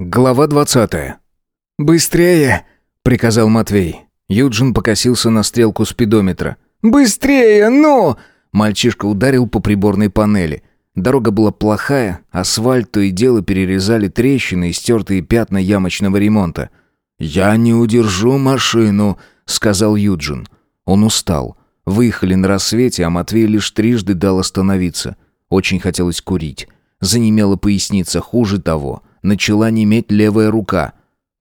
Глава двадцатая. «Быстрее!» — приказал Матвей. Юджин покосился на стрелку спидометра. «Быстрее, ну!» Мальчишка ударил по приборной панели. Дорога была плохая, асфальт то и дело перерезали трещины и стертые пятна ямочного ремонта. «Я не удержу машину», — сказал Юджин. Он устал. Выехали на рассвете, а Матвей лишь трижды дал остановиться. Очень хотелось курить. Занемела поясница, хуже того — начала неметь левая рука.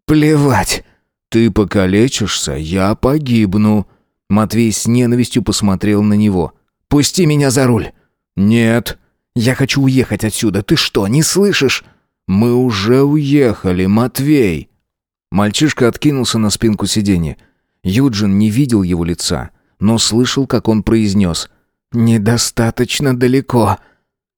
«Плевать!» «Ты покалечишься, я погибну!» Матвей с ненавистью посмотрел на него. «Пусти меня за руль!» «Нет!» «Я хочу уехать отсюда, ты что, не слышишь?» «Мы уже уехали, Матвей!» Мальчишка откинулся на спинку сиденья. Юджин не видел его лица, но слышал, как он произнес «Недостаточно далеко».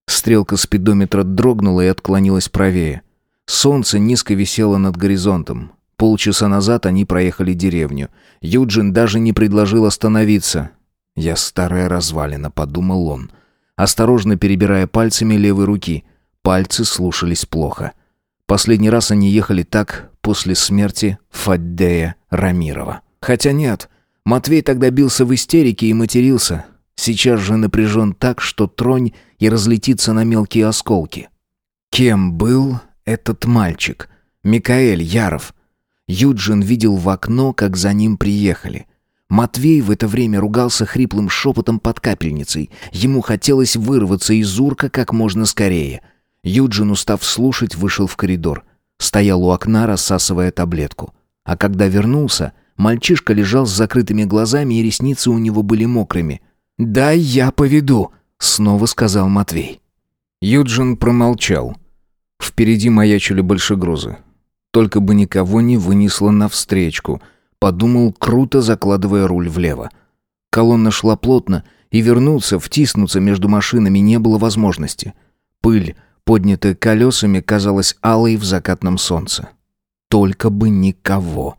Стрелка спидометра дрогнула и отклонилась правее. Солнце низко висело над горизонтом. Полчаса назад они проехали деревню. Юджин даже не предложил остановиться. «Я старая развалина», — подумал он. Осторожно перебирая пальцами левой руки. Пальцы слушались плохо. Последний раз они ехали так после смерти Фаддея Рамирова. Хотя нет, Матвей тогда бился в истерике и матерился. Сейчас же напряжен так, что тронь и разлетится на мелкие осколки. Кем был этот мальчик, Микаэль Яров. Юджин видел в окно, как за ним приехали. Матвей в это время ругался хриплым шепотом под капельницей. Ему хотелось вырваться из урка как можно скорее. Юджин, устав слушать, вышел в коридор. Стоял у окна, рассасывая таблетку. А когда вернулся, мальчишка лежал с закрытыми глазами, и ресницы у него были мокрыми. «Дай я поведу», — снова сказал Матвей. Юджин промолчал. Впереди маячили большегрузы. Только бы никого не вынесло навстречку, подумал, круто закладывая руль влево. Колонна шла плотно, и вернуться, втиснуться между машинами не было возможности. Пыль, поднятая колесами, казалась алой в закатном солнце. Только бы никого.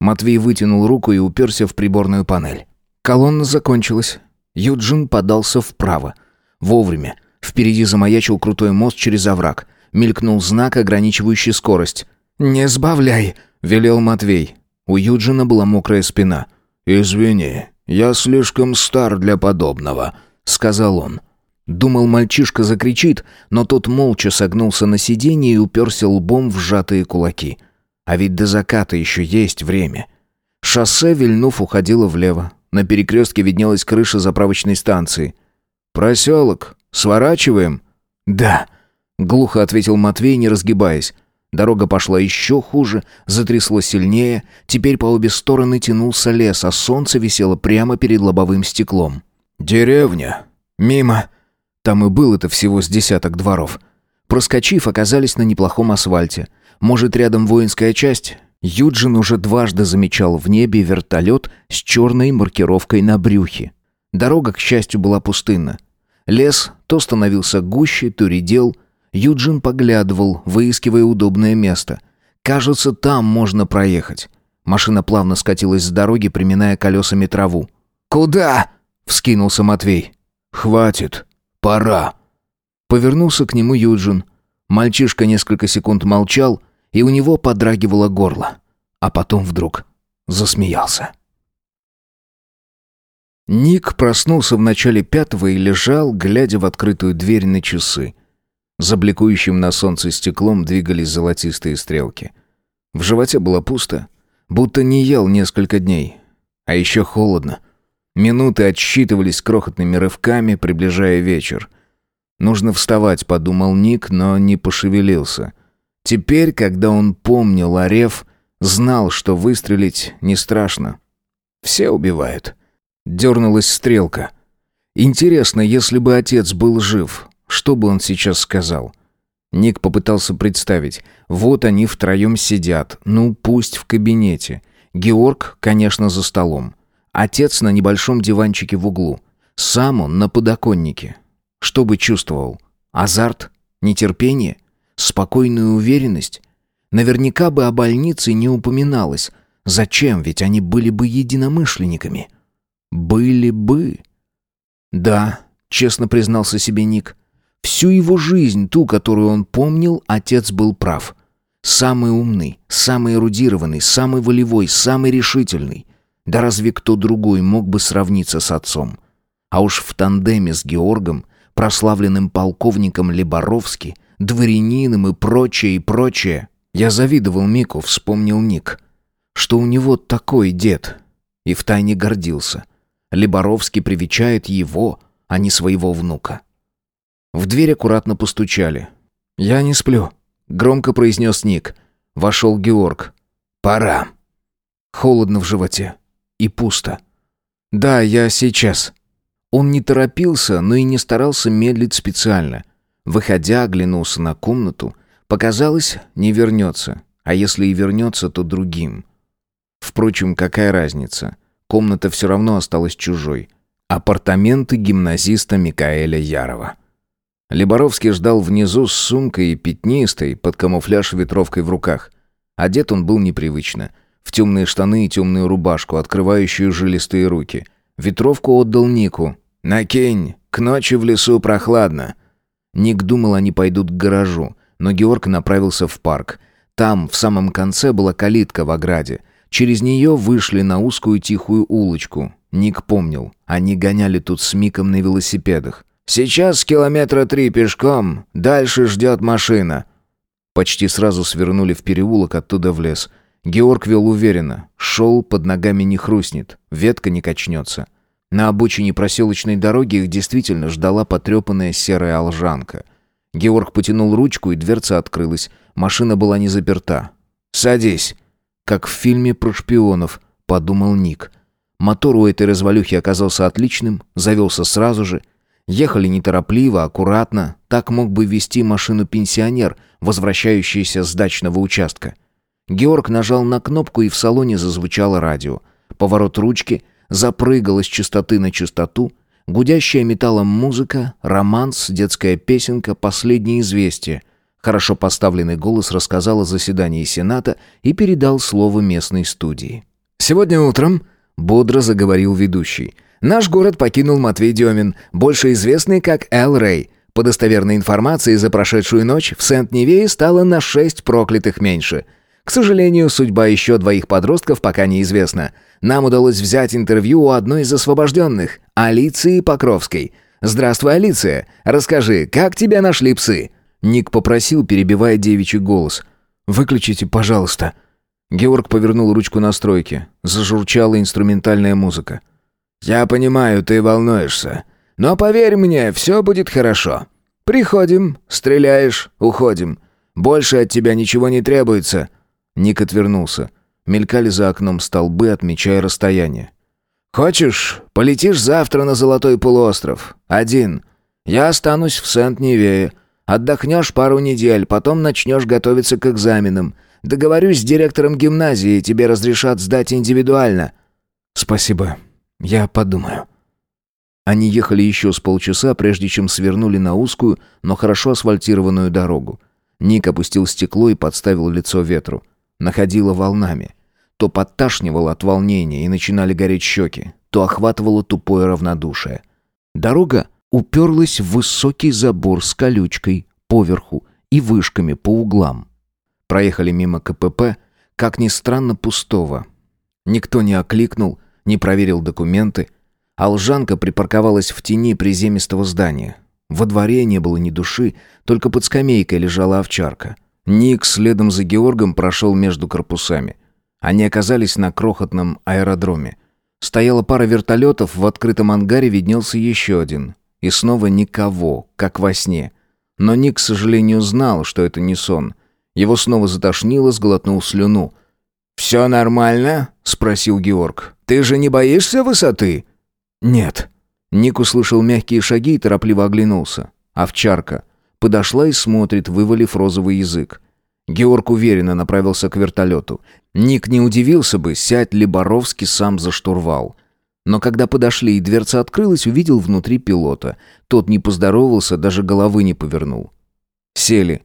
Матвей вытянул руку и уперся в приборную панель. Колонна закончилась. Юджин подался вправо. Вовремя. Впереди замаячил крутой мост через овраг. Мелькнул знак, ограничивающий скорость. «Не сбавляй», — велел Матвей. У Юджина была мокрая спина. «Извини, я слишком стар для подобного», — сказал он. Думал, мальчишка закричит, но тот молча согнулся на сиденье и уперся лбом в сжатые кулаки. А ведь до заката еще есть время. Шоссе, вильнув, уходило влево. На перекрестке виднелась крыша заправочной станции. «Проселок. Сворачиваем?» «Да», Глухо ответил Матвей, не разгибаясь. Дорога пошла еще хуже, затрясло сильнее. Теперь по обе стороны тянулся лес, а солнце висело прямо перед лобовым стеклом. «Деревня. Мимо». Там и был это всего с десяток дворов. Проскочив, оказались на неплохом асфальте. Может, рядом воинская часть? Юджин уже дважды замечал в небе вертолет с черной маркировкой на брюхе. Дорога, к счастью, была пустынна. Лес то становился гуще, то редел, Юджин поглядывал, выискивая удобное место. Кажется, там можно проехать. Машина плавно скатилась с дороги, приминая колесами траву. «Куда?» — вскинулся Матвей. «Хватит. Пора». Повернулся к нему Юджин. Мальчишка несколько секунд молчал, и у него подрагивало горло. А потом вдруг засмеялся. Ник проснулся в начале пятого и лежал, глядя в открытую дверь на часы. За бликующим на солнце стеклом двигались золотистые стрелки. В животе было пусто, будто не ел несколько дней. А еще холодно. Минуты отсчитывались крохотными рывками, приближая вечер. «Нужно вставать», — подумал Ник, но не пошевелился. Теперь, когда он помнил Орев, знал, что выстрелить не страшно. Все убивают. Дернулась стрелка. Интересно, если бы отец был жив, что бы он сейчас сказал? Ник попытался представить. Вот они втроем сидят. Ну, пусть в кабинете. Георг, конечно, за столом. Отец на небольшом диванчике в углу. Сам он на подоконнике. Что бы чувствовал? Азарт? Нетерпение? Спокойную уверенность? Наверняка бы о больнице не упоминалось. Зачем? Ведь они были бы единомышленниками. Были бы. Да, честно признался себе Ник. Всю его жизнь, ту, которую он помнил, отец был прав. Самый умный, самый эрудированный, самый волевой, самый решительный. Да разве кто другой мог бы сравниться с отцом? А уж в тандеме с Георгом, прославленным полковником Леборовски, дворянином и прочее, и прочее. Я завидовал Мику, вспомнил Ник. Что у него такой дед. И втайне гордился. Леборовский привечает его, а не своего внука. В дверь аккуратно постучали. «Я не сплю», — громко произнес Ник. Вошел Георг. «Пора». Холодно в животе. И пусто. «Да, я сейчас». Он не торопился, но и не старался медлить специально. Выходя, оглянулся на комнату. Показалось, не вернется. А если и вернется, то другим. Впрочем, какая разница? Комната все равно осталась чужой. Апартаменты гимназиста Микаэля Ярова. Леборовский ждал внизу с сумкой пятнистой, под камуфляж ветровкой в руках. Одет он был непривычно. В темные штаны и темную рубашку, открывающую жилистые руки. Ветровку отдал Нику. «Накинь, к ночи в лесу прохладно». Ник думал, они пойдут к гаражу, но Георг направился в парк. Там, в самом конце, была калитка в ограде. Через нее вышли на узкую тихую улочку. Ник помнил, они гоняли тут с Миком на велосипедах. Сейчас километра три пешком, дальше ждет машина». Почти сразу свернули в переулок, оттуда в лес. Георг вел уверенно. Шел, под ногами не хрустнет, ветка не качнется. На обочине проселочной дороги их действительно ждала потрепанная серая алжанка. Георг потянул ручку, и дверца открылась. Машина была не заперта. «Садись!» «Как в фильме про шпионов», — подумал Ник. Мотор у этой развалюхи оказался отличным, завелся сразу же — Ехали неторопливо, аккуратно. Так мог бы вести машину пенсионер, возвращающийся с дачного участка. Георг нажал на кнопку, и в салоне зазвучало радио. Поворот ручки, запрыгала с частоты на частоту, гудящая металлом музыка, романс, детская песенка, последнее известие. Хорошо поставленный голос рассказал о заседании Сената и передал слово местной студии. «Сегодня утром», — бодро заговорил ведущий, — Наш город покинул Матвей Демин, больше известный как Эл Рэй. По достоверной информации, за прошедшую ночь в Сент-Невее стало на шесть проклятых меньше. К сожалению, судьба еще двоих подростков пока неизвестна. Нам удалось взять интервью у одной из освобожденных, Алиции Покровской. «Здравствуй, Алиция. Расскажи, как тебя нашли псы?» Ник попросил, перебивая девичий голос. «Выключите, пожалуйста». Георг повернул ручку настройки. Зажурчала инструментальная музыка. «Я понимаю, ты волнуешься. Но поверь мне, все будет хорошо. Приходим, стреляешь, уходим. Больше от тебя ничего не требуется». Ник отвернулся. Мелькали за окном столбы, отмечая расстояние. «Хочешь, полетишь завтра на Золотой полуостров? Один. Я останусь в Сент-Невее. Отдохнешь пару недель, потом начнешь готовиться к экзаменам. Договорюсь с директором гимназии, тебе разрешат сдать индивидуально». «Спасибо. «Я подумаю». Они ехали еще с полчаса, прежде чем свернули на узкую, но хорошо асфальтированную дорогу. Ник опустил стекло и подставил лицо ветру. Находило волнами. То подташнивало от волнения и начинали гореть щеки, то охватывало тупое равнодушие. Дорога уперлась в высокий забор с колючкой поверху и вышками по углам. Проехали мимо КПП, как ни странно, пустого. Никто не окликнул, не проверил документы. Алжанка припарковалась в тени приземистого здания. Во дворе не было ни души, только под скамейкой лежала овчарка. Ник следом за Георгом прошел между корпусами. Они оказались на крохотном аэродроме. Стояла пара вертолетов, в открытом ангаре виднелся еще один. И снова никого, как во сне. Но Ник, к сожалению, знал, что это не сон. Его снова затошнило, сглотнул слюну. «Все нормально?» — спросил Георг. «Ты же не боишься высоты?» «Нет». Ник услышал мягкие шаги и торопливо оглянулся. Овчарка. Подошла и смотрит, вывалив розовый язык. Георг уверенно направился к вертолету. Ник не удивился бы, сядь ли Боровский сам за штурвал. Но когда подошли и дверца открылась, увидел внутри пилота. Тот не поздоровался, даже головы не повернул. Сели.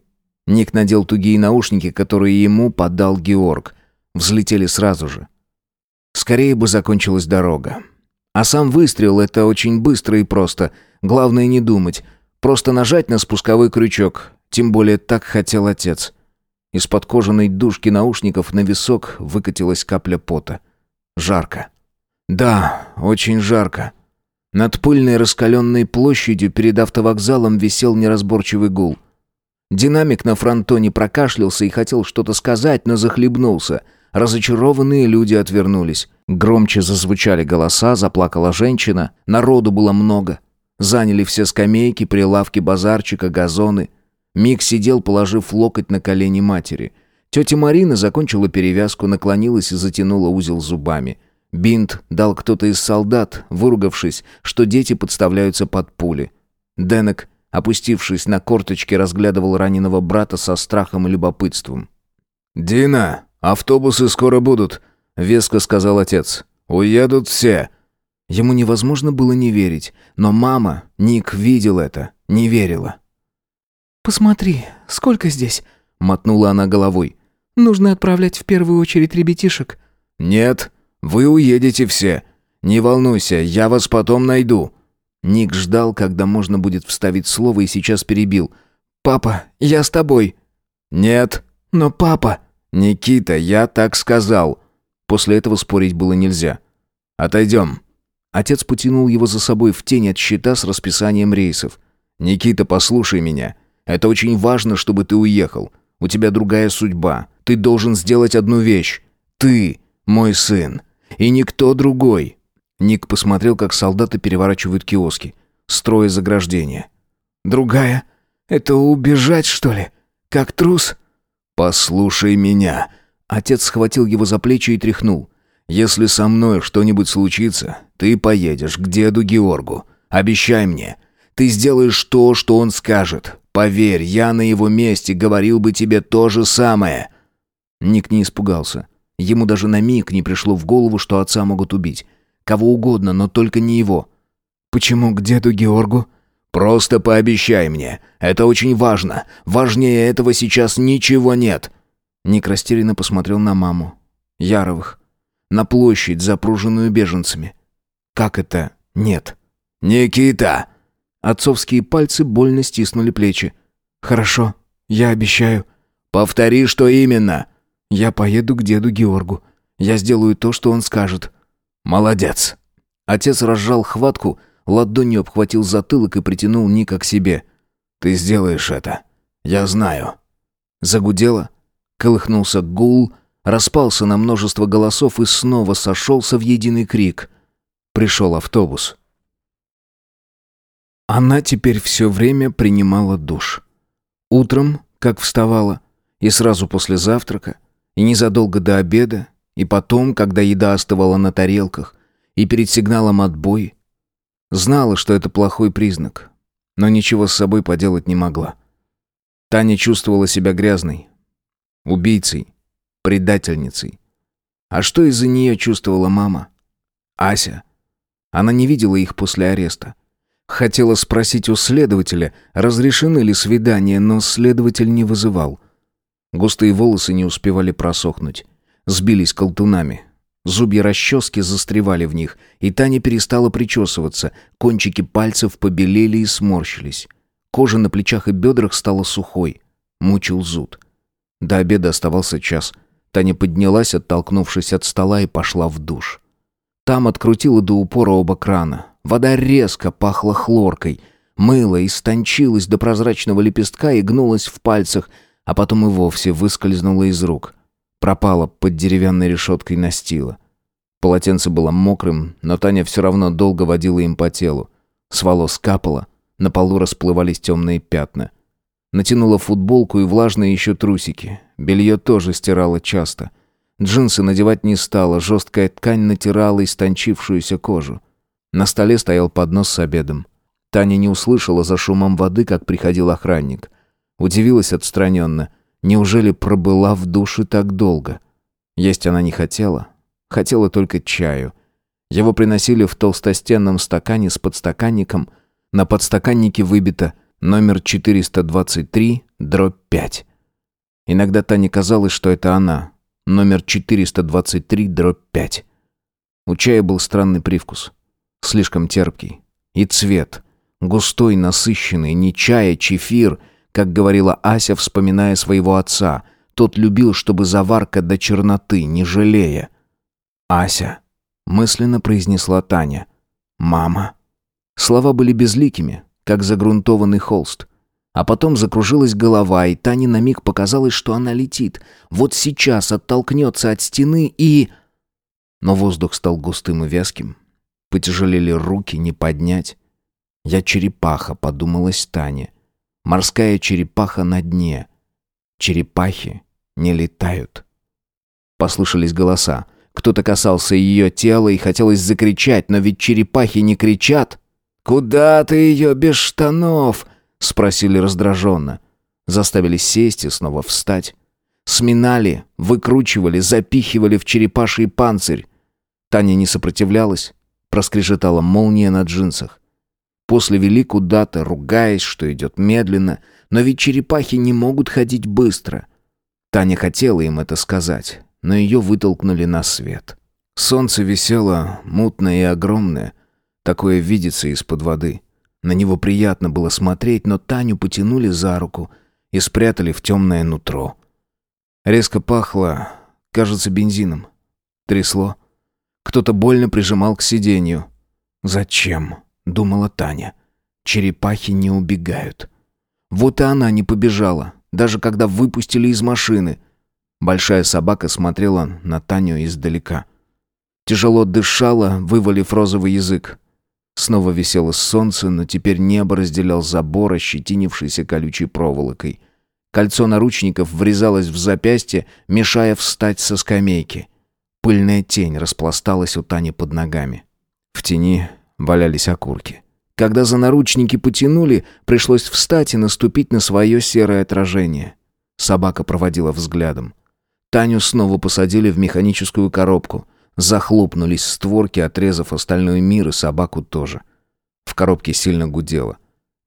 Ник надел тугие наушники, которые ему подал Георг. Взлетели сразу же. Скорее бы закончилась дорога. А сам выстрел — это очень быстро и просто. Главное не думать. Просто нажать на спусковой крючок. Тем более так хотел отец. Из-под кожаной дужки наушников на висок выкатилась капля пота. Жарко. Да, очень жарко. Над пыльной раскаленной площадью перед автовокзалом висел неразборчивый гул. Динамик на фронтоне прокашлялся и хотел что-то сказать, но захлебнулся. Разочарованные люди отвернулись. Громче зазвучали голоса, заплакала женщина. Народу было много. Заняли все скамейки, прилавки базарчика, газоны. Мик сидел, положив локоть на колени матери. Тетя Марина закончила перевязку, наклонилась и затянула узел зубами. Бинт дал кто-то из солдат, выругавшись, что дети подставляются под пули. Денек опустившись на корточки, разглядывал раненого брата со страхом и любопытством. «Дина, автобусы скоро будут», — веско сказал отец. «Уедут все». Ему невозможно было не верить, но мама, Ник, видел это, не верила. «Посмотри, сколько здесь?» — мотнула она головой. «Нужно отправлять в первую очередь ребятишек». «Нет, вы уедете все. Не волнуйся, я вас потом найду». Ник ждал, когда можно будет вставить слово, и сейчас перебил. «Папа, я с тобой». «Нет». «Но папа...» «Никита, я так сказал». После этого спорить было нельзя. «Отойдем». Отец потянул его за собой в тень от щита с расписанием рейсов. «Никита, послушай меня. Это очень важно, чтобы ты уехал. У тебя другая судьба. Ты должен сделать одну вещь. Ты мой сын. И никто другой. Ник посмотрел, как солдаты переворачивают киоски, строя заграждения. «Другая? Это убежать, что ли? Как трус?» «Послушай меня». Отец схватил его за плечи и тряхнул. «Если со мной что-нибудь случится, ты поедешь к деду Георгу. Обещай мне. Ты сделаешь то, что он скажет. Поверь, я на его месте говорил бы тебе то же самое». Ник не испугался. Ему даже на миг не пришло в голову, что отца могут убить. Кого угодно, но только не его. «Почему к деду Георгу?» «Просто пообещай мне. Это очень важно. Важнее этого сейчас ничего нет». Ник растерянно посмотрел на маму. Яровых. На площадь, запруженную беженцами. Как это нет? «Никита!» Отцовские пальцы больно стиснули плечи. «Хорошо, я обещаю». «Повтори, что именно». «Я поеду к деду Георгу. Я сделаю то, что он скажет». «Молодец!» Отец разжал хватку, ладонью обхватил затылок и притянул Ника к себе. «Ты сделаешь это. Я знаю». Загудело, колыхнулся гул, распался на множество голосов и снова сошелся в единый крик. Пришел автобус. Она теперь все время принимала душ. Утром, как вставала, и сразу после завтрака, и незадолго до обеда, и потом, когда еда остывала на тарелках, и перед сигналом «отбой». Знала, что это плохой признак, но ничего с собой поделать не могла. Таня чувствовала себя грязной, убийцей, предательницей. А что из-за нее чувствовала мама? Ася. Она не видела их после ареста. Хотела спросить у следователя, разрешены ли свидания, но следователь не вызывал. Густые волосы не успевали просохнуть сбились колтунами. Зубья расчески застревали в них, и Таня перестала причесываться, кончики пальцев побелели и сморщились. Кожа на плечах и бедрах стала сухой. Мучил зуд. До обеда оставался час. Таня поднялась, оттолкнувшись от стола, и пошла в душ. Там открутила до упора оба крана. Вода резко пахла хлоркой. Мыло истончилось до прозрачного лепестка и гнулось в пальцах, а потом и вовсе выскользнуло из рук. Пропала под деревянной решеткой настила. Полотенце было мокрым, но Таня все равно долго водила им по телу. С волос капало, на полу расплывались темные пятна. Натянула футболку и влажные еще трусики. Белье тоже стирала часто. Джинсы надевать не стала, жесткая ткань натирала истончившуюся кожу. На столе стоял поднос с обедом. Таня не услышала за шумом воды, как приходил охранник. Удивилась отстраненно. Неужели пробыла в душе так долго? Есть она не хотела. Хотела только чаю. Его приносили в толстостенном стакане с подстаканником. На подстаканнике выбито номер 423, дробь 5. Иногда Тане казалось, что это она. Номер 423, дробь 5. У чая был странный привкус. Слишком терпкий. И цвет. Густой, насыщенный, не чай, а чефир — как говорила Ася, вспоминая своего отца, Тот любил, чтобы заварка до черноты, не жалея. «Ася», — мысленно произнесла Таня. «Мама». Слова были безликими, как загрунтованный холст. А потом закружилась голова, и Тане на миг показалось, что она летит. Вот сейчас оттолкнется от стены и... Но воздух стал густым и вязким. Потяжелели руки, не поднять. «Я черепаха», — подумалась Таня. «Морская черепаха на дне. Черепахи не летают». Послышались голоса. Кто-то касался ее тела и хотелось закричать, но ведь черепахи не кричат. «Куда ты ее без штанов?» — спросили раздраженно. Заставили сесть и снова встать. Сминали, выкручивали, запихивали в черепаший панцирь. Таня не сопротивлялась, проскрежетала молния на джинсах. После вели куда-то, ругаясь, что идет медленно, но ведь черепахи не могут ходить быстро. Таня хотела им это сказать, но ее вытолкнули на свет. Солнце висело, мутное и огромное, такое видится из-под воды. На него приятно было смотреть, но Таню потянули за руку и спрятали в темное нутро. Резко пахло, кажется, бензином. Трясло. Кто-то больно прижимал к сиденью. «Зачем?» Думала Таня. Черепахи не убегают. Вот и она не побежала, даже когда выпустили из машины. Большая собака смотрела на Таню издалека. Тяжело дышала, вывалив розовый язык. Снова висело солнце, но теперь небо разделял забор, ощетинившийся колючей проволокой. Кольцо наручников врезалось в запястье, мешая встать со скамейки. Пыльная тень распласталась у Тани под ногами. В тени валялись окурки. Когда за наручники потянули, пришлось встать и наступить на свое серое отражение. Собака проводила взглядом. Таню снова посадили в механическую коробку. Захлопнулись створки, отрезав остальной мир и собаку тоже. В коробке сильно гудело.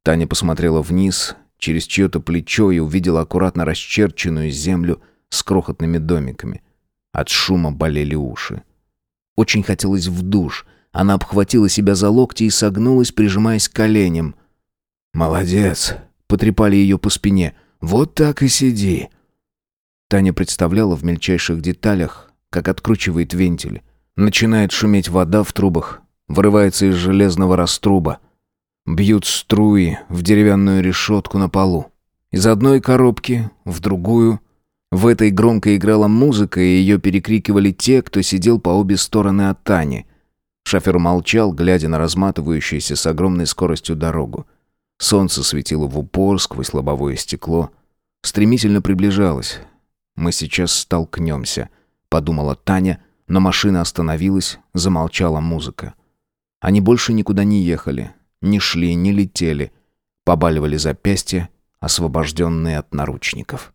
Таня посмотрела вниз, через чье-то плечо и увидела аккуратно расчерченную землю с крохотными домиками. От шума болели уши. Очень хотелось в душ — она обхватила себя за локти и согнулась, прижимаясь к коленям. «Молодец!» — потрепали ее по спине. «Вот так и сиди!» Таня представляла в мельчайших деталях, как откручивает вентиль. Начинает шуметь вода в трубах, вырывается из железного раструба. Бьют струи в деревянную решетку на полу. Из одной коробки в другую. В этой громко играла музыка, и ее перекрикивали те, кто сидел по обе стороны от Тани. Шофер молчал, глядя на разматывающуюся с огромной скоростью дорогу. Солнце светило в упор сквозь лобовое стекло. Стремительно приближалось. «Мы сейчас столкнемся», — подумала Таня, но машина остановилась, замолчала музыка. Они больше никуда не ехали, не шли, не летели. Побаливали запястья, освобожденные от наручников.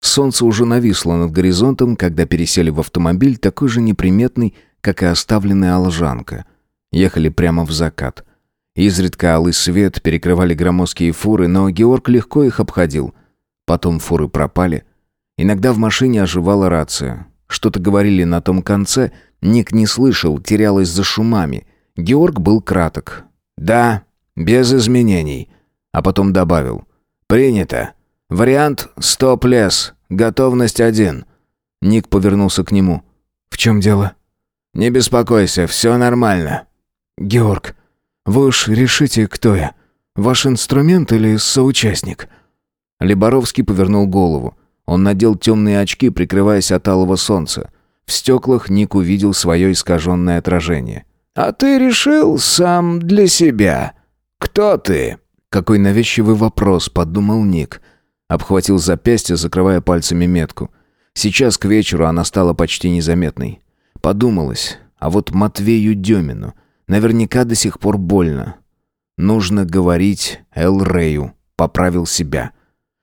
Солнце уже нависло над горизонтом, когда пересели в автомобиль, такой же неприметный, как и оставленная алжанка. Ехали прямо в закат. Изредка алый свет перекрывали громоздкие фуры, но Георг легко их обходил. Потом фуры пропали. Иногда в машине оживала рация. Что-то говорили на том конце, Ник не слышал, терялась за шумами. Георг был краток. «Да, без изменений». А потом добавил. «Принято. Вариант «Стоп-лес». Готовность один». Ник повернулся к нему. «В чем дело?» «Не беспокойся, все нормально». «Георг, вы уж решите, кто я. Ваш инструмент или соучастник?» Леборовский повернул голову. Он надел темные очки, прикрываясь от алого солнца. В стеклах Ник увидел свое искаженное отражение. «А ты решил сам для себя. Кто ты?» «Какой навязчивый вопрос», — подумал Ник. Обхватил запястье, закрывая пальцами метку. Сейчас к вечеру она стала почти незаметной. Подумалось, а вот Матвею Демину наверняка до сих пор больно. Нужно говорить Эл Рэю, поправил себя.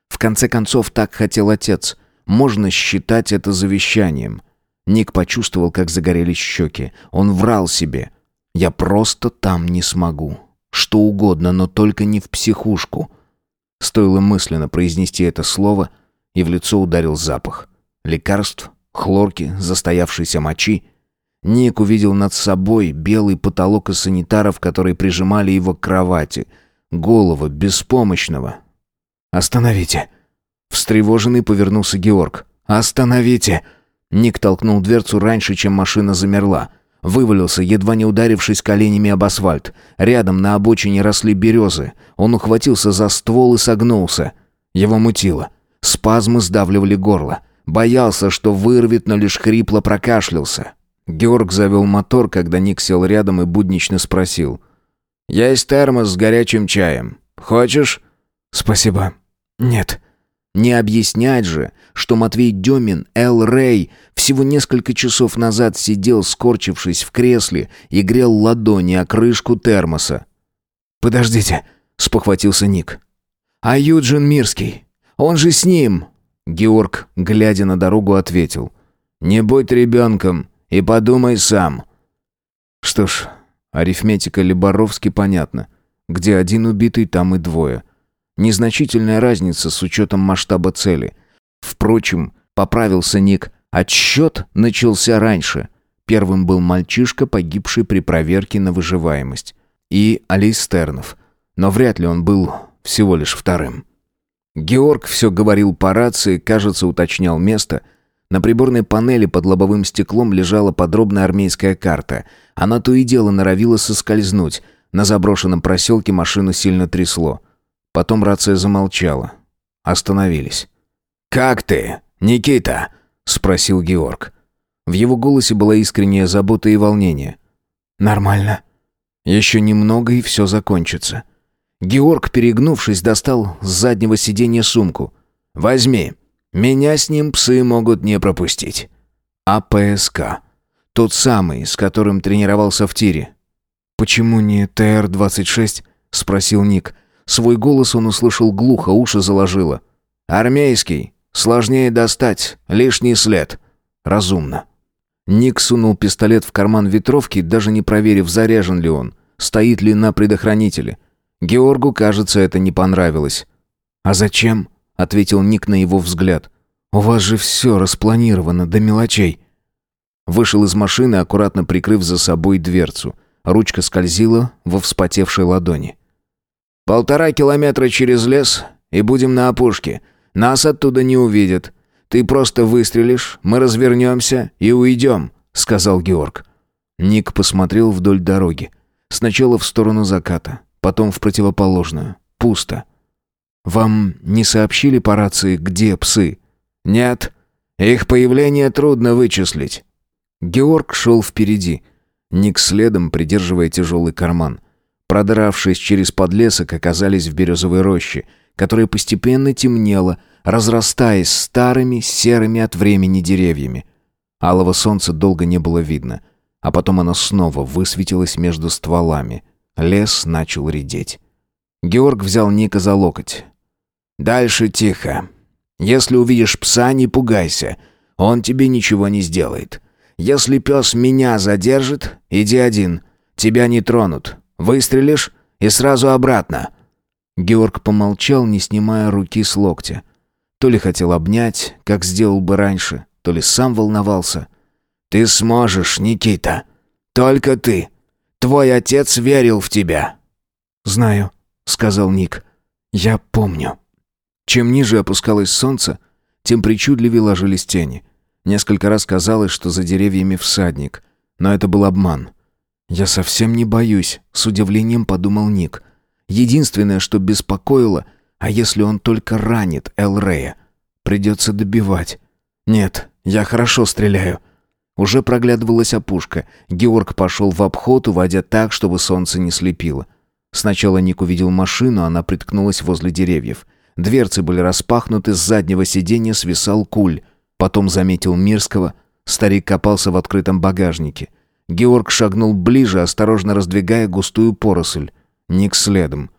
В конце концов, так хотел отец. Можно считать это завещанием. Ник почувствовал, как загорелись щеки. Он врал себе. «Я просто там не смогу. Что угодно, но только не в психушку». Стоило мысленно произнести это слово, и в лицо ударил запах. Лекарств, хлорки, застоявшейся мочи. Ник увидел над собой белый потолок из санитаров, которые прижимали его к кровати. Голова беспомощного. «Остановите!» Встревоженный повернулся Георг. «Остановите!» Ник толкнул дверцу раньше, чем машина замерла. Вывалился, едва не ударившись коленями об асфальт. Рядом на обочине росли березы. Он ухватился за ствол и согнулся. Его мутило. Спазмы сдавливали горло. Боялся, что вырвет, но лишь хрипло прокашлялся. Георг завел мотор, когда Ник сел рядом и буднично спросил. «Есть термос с горячим чаем. Хочешь?» «Спасибо. Нет». Не объяснять же, что Матвей Демин, Эл Рэй, всего несколько часов назад сидел, скорчившись в кресле, и грел ладони о крышку термоса. «Подождите», — спохватился Ник. «А Юджин Мирский? Он же с ним!» Георг, глядя на дорогу, ответил. «Не будь ребенком и подумай сам». Что ж, арифметика Леборовски понятна. Где один убитый, там и двое. Незначительная разница с учетом масштаба цели. Впрочем, поправился Ник, отсчет начался раньше. Первым был мальчишка, погибший при проверке на выживаемость. И Алистернов. Но вряд ли он был всего лишь вторым. Георг все говорил по рации, кажется, уточнял место. На приборной панели под лобовым стеклом лежала подробная армейская карта. Она то и дело норовила соскользнуть. На заброшенном проселке машину сильно трясло. Потом рация замолчала. Остановились. «Как ты, Никита?» — спросил Георг. В его голосе была искренняя забота и волнение. «Нормально». «Еще немного, и все закончится». Георг, перегнувшись, достал с заднего сиденья сумку. «Возьми. Меня с ним псы могут не пропустить». АПСК. Тот самый, с которым тренировался в тире. «Почему не ТР-26?» — спросил Ник. Свой голос он услышал глухо, уши заложило. «Армейский. Сложнее достать. Лишний след». «Разумно». Ник сунул пистолет в карман ветровки, даже не проверив, заряжен ли он, стоит ли на предохранителе. Георгу, кажется, это не понравилось. «А зачем?» — ответил Ник на его взгляд. «У вас же все распланировано до мелочей». Вышел из машины, аккуратно прикрыв за собой дверцу. Ручка скользила во вспотевшей ладони. «Полтора километра через лес, и будем на опушке. Нас оттуда не увидят. Ты просто выстрелишь, мы развернемся и уйдем», — сказал Георг. Ник посмотрел вдоль дороги. Сначала в сторону заката, потом в противоположную. Пусто. «Вам не сообщили по рации, где псы?» «Нет. Их появление трудно вычислить». Георг шел впереди. Ник следом, придерживая тяжелый карман. Продравшись через подлесок, оказались в березовой роще, которая постепенно темнела, разрастаясь старыми, серыми от времени деревьями. Алого солнца долго не было видно, а потом оно снова высветилось между стволами — Лес начал редеть. Георг взял Ника за локоть. «Дальше тихо. Если увидишь пса, не пугайся. Он тебе ничего не сделает. Если пес меня задержит, иди один. Тебя не тронут. Выстрелишь и сразу обратно». Георг помолчал, не снимая руки с локтя. То ли хотел обнять, как сделал бы раньше, то ли сам волновался. «Ты сможешь, Никита. Только ты. Твой отец верил в тебя». «Знаю», — сказал Ник. «Я помню». Чем ниже опускалось солнце, тем причудливее ложились тени. Несколько раз казалось, что за деревьями всадник. Но это был обман. «Я совсем не боюсь», — с удивлением подумал Ник. «Единственное, что беспокоило, а если он только ранит Эл-Рея? Придется добивать. Нет, я хорошо стреляю. Уже проглядывалась опушка. Георг пошел в обход, уводя так, чтобы солнце не слепило. Сначала Ник увидел машину, она приткнулась возле деревьев. Дверцы были распахнуты, с заднего сиденья свисал куль. Потом заметил Мирского. Старик копался в открытом багажнике. Георг шагнул ближе, осторожно раздвигая густую поросль. Ник следом.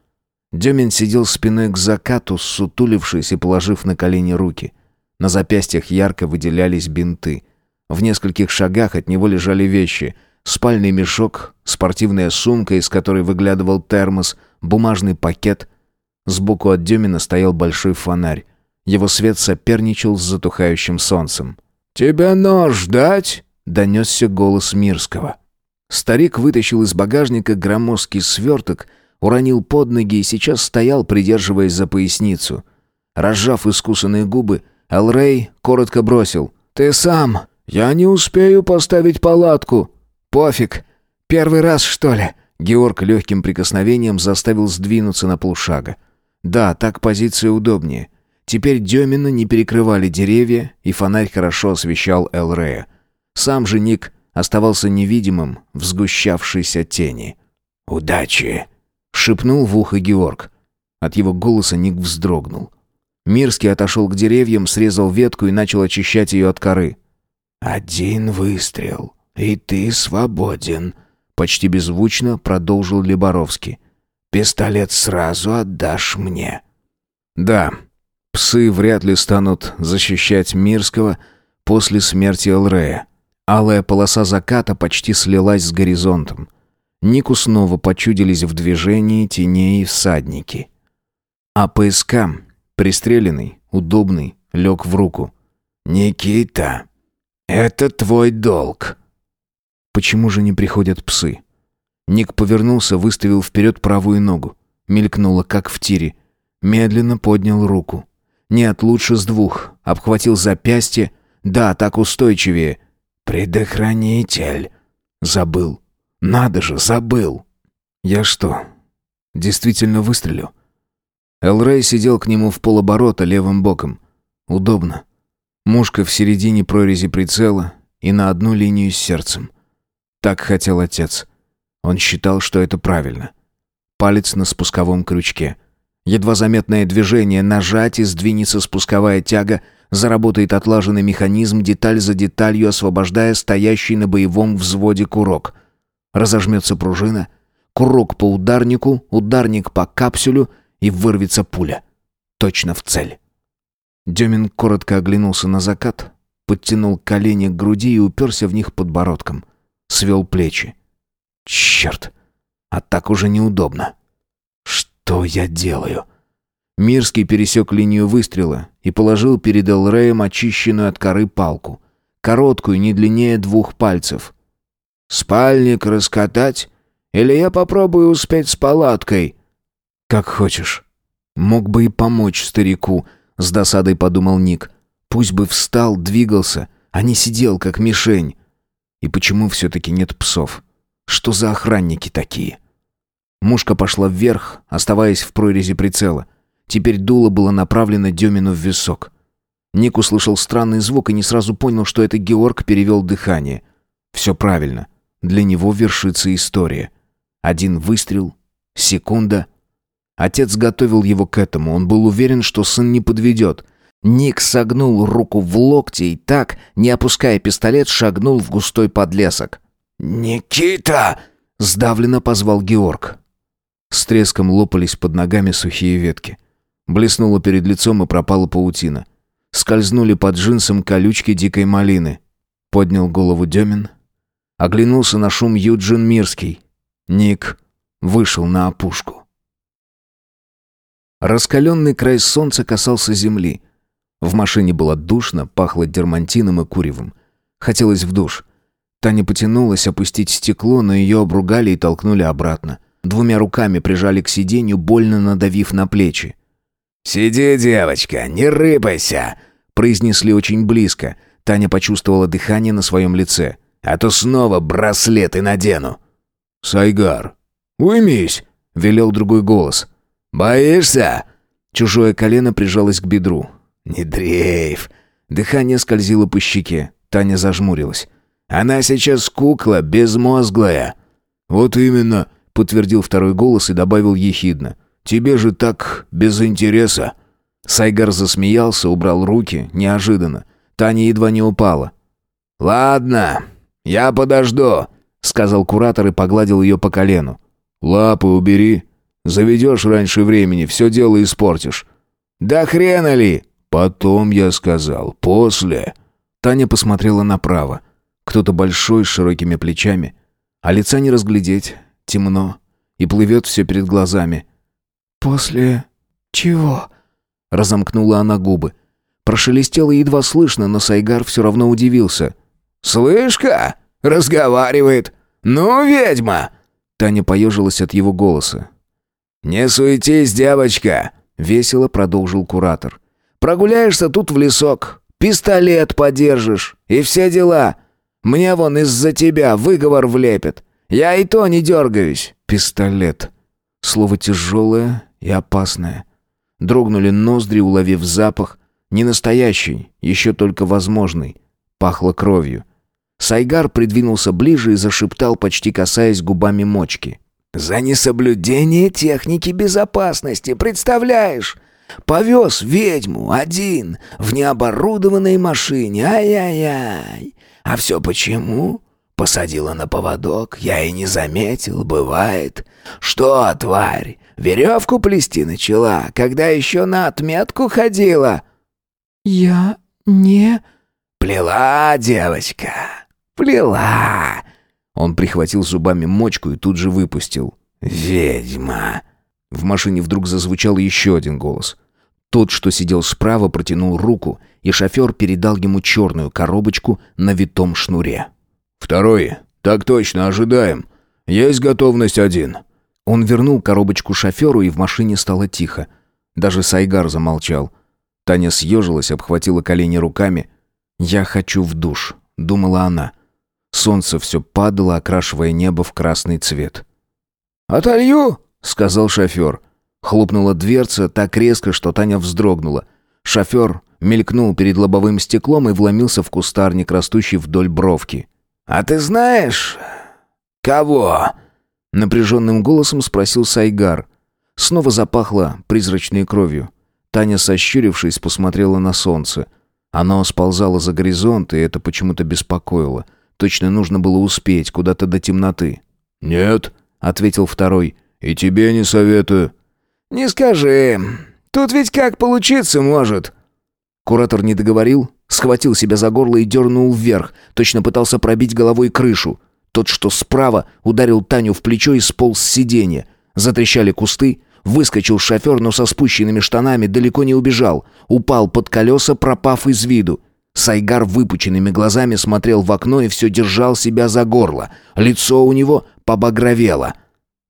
Демин сидел спиной к закату, сутулившись и положив на колени руки. На запястьях ярко выделялись бинты — в нескольких шагах от него лежали вещи. Спальный мешок, спортивная сумка, из которой выглядывал термос, бумажный пакет. Сбоку от Демина стоял большой фонарь. Его свет соперничал с затухающим солнцем. «Тебе нож дать?» — донесся голос Мирского. Старик вытащил из багажника громоздкий сверток, уронил под ноги и сейчас стоял, придерживаясь за поясницу. Разжав искусанные губы, Элрей коротко бросил. «Ты сам! Я не успею поставить палатку!» «Пофиг! Первый раз, что ли?» Георг легким прикосновением заставил сдвинуться на полшага. «Да, так позиция удобнее. Теперь Демина не перекрывали деревья, и фонарь хорошо освещал Элрея. Сам же Ник оставался невидимым в сгущавшейся тени. «Удачи!» — шепнул в ухо Георг. От его голоса Ник вздрогнул. Мирский отошел к деревьям, срезал ветку и начал очищать ее от коры. «Один выстрел, и ты свободен», — почти беззвучно продолжил Леборовский. «Пистолет сразу отдашь мне». «Да, псы вряд ли станут защищать Мирского после смерти Элрея. Алая полоса заката почти слилась с горизонтом. Нику снова почудились в движении теней и всадники. А ПСК, пристреленный, удобный, лег в руку. «Никита, это твой долг». Почему же не приходят псы? Ник повернулся, выставил вперед правую ногу. Мелькнуло, как в тире. Медленно поднял руку. Нет, лучше с двух. Обхватил запястье. Да, так устойчивее. «Предохранитель». Забыл. Надо же, забыл. Я что, действительно выстрелю? Элрей сидел к нему в полоборота левым боком. Удобно. Мушка в середине прорези прицела и на одну линию с сердцем. Так хотел отец. Он считал, что это правильно. Палец на спусковом крючке. Едва заметное движение, нажать и сдвинется спусковая тяга — Заработает отлаженный механизм, деталь за деталью освобождая стоящий на боевом взводе курок. Разожмется пружина, курок по ударнику, ударник по капсюлю и вырвется пуля. Точно в цель. Демин коротко оглянулся на закат, подтянул колени к груди и уперся в них подбородком. Свел плечи. Черт, а так уже неудобно. Что я делаю? Мирский пересек линию выстрела и положил перед Элреем очищенную от коры палку. Короткую, не длиннее двух пальцев. «Спальник раскатать? Или я попробую успеть с палаткой?» «Как хочешь. Мог бы и помочь старику», — с досадой подумал Ник. «Пусть бы встал, двигался, а не сидел, как мишень. И почему все-таки нет псов? Что за охранники такие?» Мушка пошла вверх, оставаясь в прорези прицела. Теперь дуло было направлено Демину в висок. Ник услышал странный звук и не сразу понял, что это Георг перевел дыхание. Все правильно. Для него вершится история. Один выстрел, секунда. Отец готовил его к этому. Он был уверен, что сын не подведет. Ник согнул руку в локте и так, не опуская пистолет, шагнул в густой подлесок. «Никита!» — сдавленно позвал Георг. С треском лопались под ногами сухие ветки. Блеснула перед лицом и пропала паутина. Скользнули под джинсом колючки дикой малины. Поднял голову Демин. Оглянулся на шум Юджин Мирский. Ник вышел на опушку. Раскаленный край солнца касался земли. В машине было душно, пахло дермантином и куревом. Хотелось в душ. Таня потянулась опустить стекло, но ее обругали и толкнули обратно. Двумя руками прижали к сиденью, больно надавив на плечи. «Сиди, девочка, не рыпайся!» произнесли очень близко. Таня почувствовала дыхание на своем лице. «А то снова браслеты надену!» «Сайгар, уймись!» — велел другой голос. «Боишься?» Чужое колено прижалось к бедру. «Не дрейф!» Дыхание скользило по щеке. Таня зажмурилась. «Она сейчас кукла, безмозглая!» «Вот именно!» — подтвердил второй голос и добавил ехидно. Тебе же так без интереса». Сайгар засмеялся, убрал руки, неожиданно. Таня едва не упала. «Ладно, я подожду», — сказал куратор и погладил ее по колену. «Лапы убери. Заведешь раньше времени, все дело испортишь». «Да хрена ли?» «Потом, я сказал, после». Таня посмотрела направо. Кто-то большой, с широкими плечами. А лица не разглядеть, темно. И плывет все перед глазами. «После... чего?» Разомкнула она губы. Прошелестело едва слышно, но Сайгар все равно удивился. «Слышь-ка, разговаривает. Ну, ведьма!» Таня поежилась от его голоса. «Не суетись, девочка!» — весело продолжил куратор. Прогуляешься тут в лесок, пистолет подержишь и все дела. Мне вон из-за тебя выговор влепят. Я и то не дергаюсь». «Пистолет». Слово тяжелое и опасное. Дрогнули ноздри, уловив запах. Не настоящий, еще только возможный. Пахло кровью. Сайгар придвинулся ближе и зашептал, почти касаясь губами мочки. «За несоблюдение техники безопасности, представляешь? Повез ведьму один в необорудованной машине, ай-яй-яй. А все почему? Посадила на поводок, я и не заметил, бывает. Что, тварь, веревку плести начала, когда еще на отметку ходила?» «Я не...» «Плела, девочка, плела!» Он прихватил зубами мочку и тут же выпустил. «Ведьма!» В машине вдруг зазвучал еще один голос. Тот, что сидел справа, протянул руку, и шофер передал ему черную коробочку на витом шнуре. «Второй. Так точно, ожидаем. Есть готовность один». Он вернул коробочку шоферу, и в машине стало тихо. Даже Сайгар замолчал. Таня съежилась, обхватила колени руками. «Я хочу в душ», — думала она. Солнце все падало, окрашивая небо в красный цвет. «Отолью!» — сказал шофер. Хлопнула дверца так резко, что Таня вздрогнула. Шофер мелькнул перед лобовым стеклом и вломился в кустарник, растущий вдоль бровки. «А ты знаешь... кого?» Напряженным голосом спросил Сайгар. Снова запахло призрачной кровью. Таня, сощурившись, посмотрела на солнце. Оно сползало за горизонт, и это почему-то беспокоило. Точно нужно было успеть куда-то до темноты. «Нет», — ответил второй. «И тебе не советую». «Не скажи. Тут ведь как получиться может». Куратор не договорил, схватил себя за горло и дернул вверх, точно пытался пробить головой крышу. Тот, что справа, ударил Таню в плечо и сполз с сиденья. Затрещали кусты, выскочил шофер, но со спущенными штанами далеко не убежал. Упал под колеса, пропав из виду. Сайгар выпученными глазами смотрел в окно и все держал себя за горло. Лицо у него побагровело.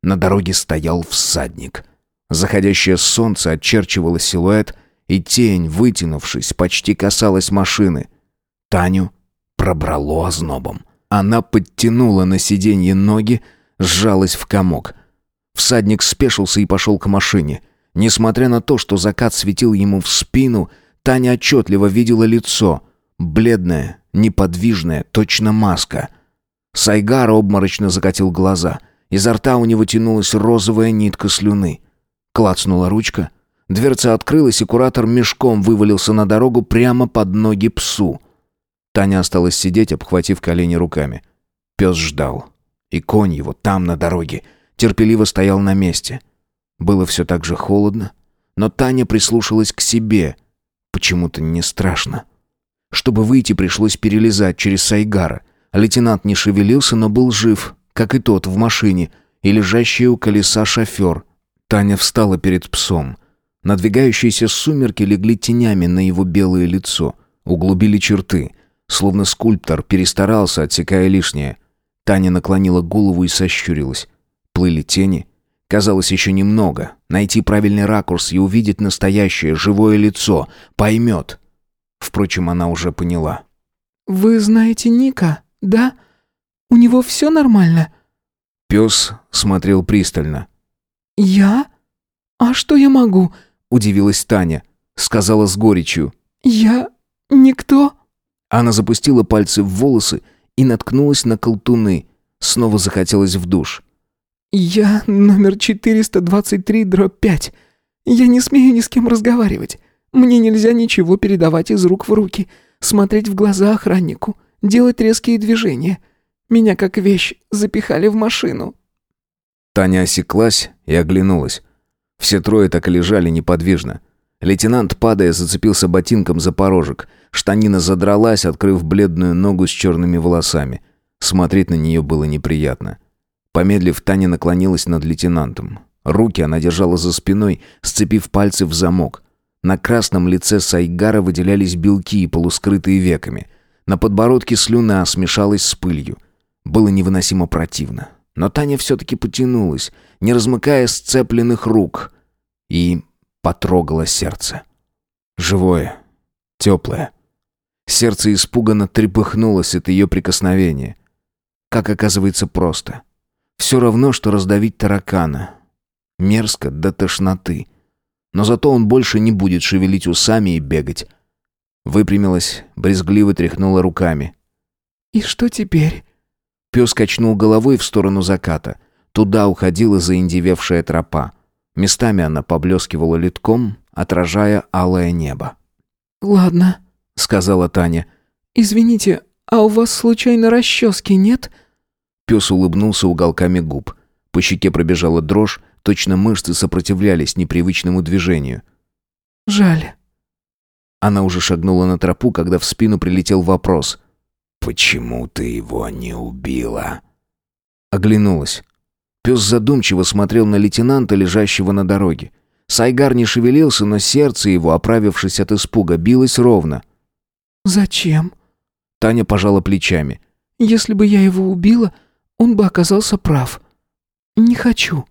На дороге стоял всадник. Заходящее солнце очерчивало силуэт, и тень, вытянувшись, почти касалась машины. Таню пробрало ознобом. Она подтянула на сиденье ноги, сжалась в комок. Всадник спешился и пошел к машине. Несмотря на то, что закат светил ему в спину, Таня отчетливо видела лицо. Бледное, неподвижное, точно маска. Сайгар обморочно закатил глаза. Изо рта у него тянулась розовая нитка слюны. Клацнула ручка. Дверца открылась, и куратор мешком вывалился на дорогу прямо под ноги псу. Таня осталась сидеть, обхватив колени руками. Пес ждал. И конь его там, на дороге, терпеливо стоял на месте. Было все так же холодно, но Таня прислушалась к себе. Почему-то не страшно. Чтобы выйти, пришлось перелезать через Сайгара. Лейтенант не шевелился, но был жив, как и тот в машине, и лежащий у колеса шофер. Таня встала перед псом. Надвигающиеся сумерки легли тенями на его белое лицо, углубили черты — Словно скульптор перестарался, отсекая лишнее. Таня наклонила голову и сощурилась. Плыли тени. Казалось, еще немного. Найти правильный ракурс и увидеть настоящее, живое лицо. Поймет. Впрочем, она уже поняла. «Вы знаете Ника, да? У него все нормально?» Пес смотрел пристально. «Я? А что я могу?» Удивилась Таня. Сказала с горечью. «Я... никто?» Она запустила пальцы в волосы и наткнулась на колтуны. Снова захотелось в душ. «Я номер 423, дробь 5. Я не смею ни с кем разговаривать. Мне нельзя ничего передавать из рук в руки, смотреть в глаза охраннику, делать резкие движения. Меня как вещь запихали в машину». Таня осеклась и оглянулась. Все трое так и лежали неподвижно. Лейтенант, падая, зацепился ботинком за порожек. Штанина задралась, открыв бледную ногу с черными волосами. Смотреть на нее было неприятно. Помедлив, Таня наклонилась над лейтенантом. Руки она держала за спиной, сцепив пальцы в замок. На красном лице Сайгара выделялись белки, полускрытые веками. На подбородке слюна смешалась с пылью. Было невыносимо противно. Но Таня все-таки потянулась, не размыкая сцепленных рук. И потрогала сердце. Живое, теплое. Сердце испуганно трепыхнулось от ее прикосновения. Как оказывается просто. Все равно, что раздавить таракана. Мерзко до тошноты. Но зато он больше не будет шевелить усами и бегать. Выпрямилась, брезгливо тряхнула руками. «И что теперь?» Пес качнул головой в сторону заката. Туда уходила заиндевевшая тропа. Местами она поблескивала литком, отражая алое небо. «Ладно», — сказала Таня. «Извините, а у вас случайно расчески нет?» Пес улыбнулся уголками губ. По щеке пробежала дрожь, точно мышцы сопротивлялись непривычному движению. «Жаль». Она уже шагнула на тропу, когда в спину прилетел вопрос. «Почему ты его не убила?» Оглянулась. Пес задумчиво смотрел на лейтенанта, лежащего на дороге. Сайгар не шевелился, но сердце его, оправившись от испуга, билось ровно. «Зачем?» Таня пожала плечами. «Если бы я его убила, он бы оказался прав. Не хочу».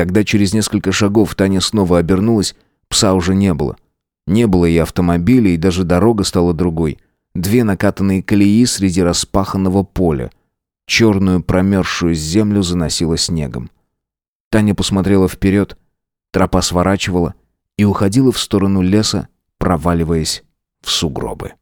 Когда через несколько шагов Таня снова обернулась, пса уже не было. Не было и автомобиля, и даже дорога стала другой. Две накатанные колеи среди распаханного поля. Черную промерзшую землю заносило снегом. Таня посмотрела вперед. Тропа сворачивала и уходила в сторону леса, проваливаясь в сугробы.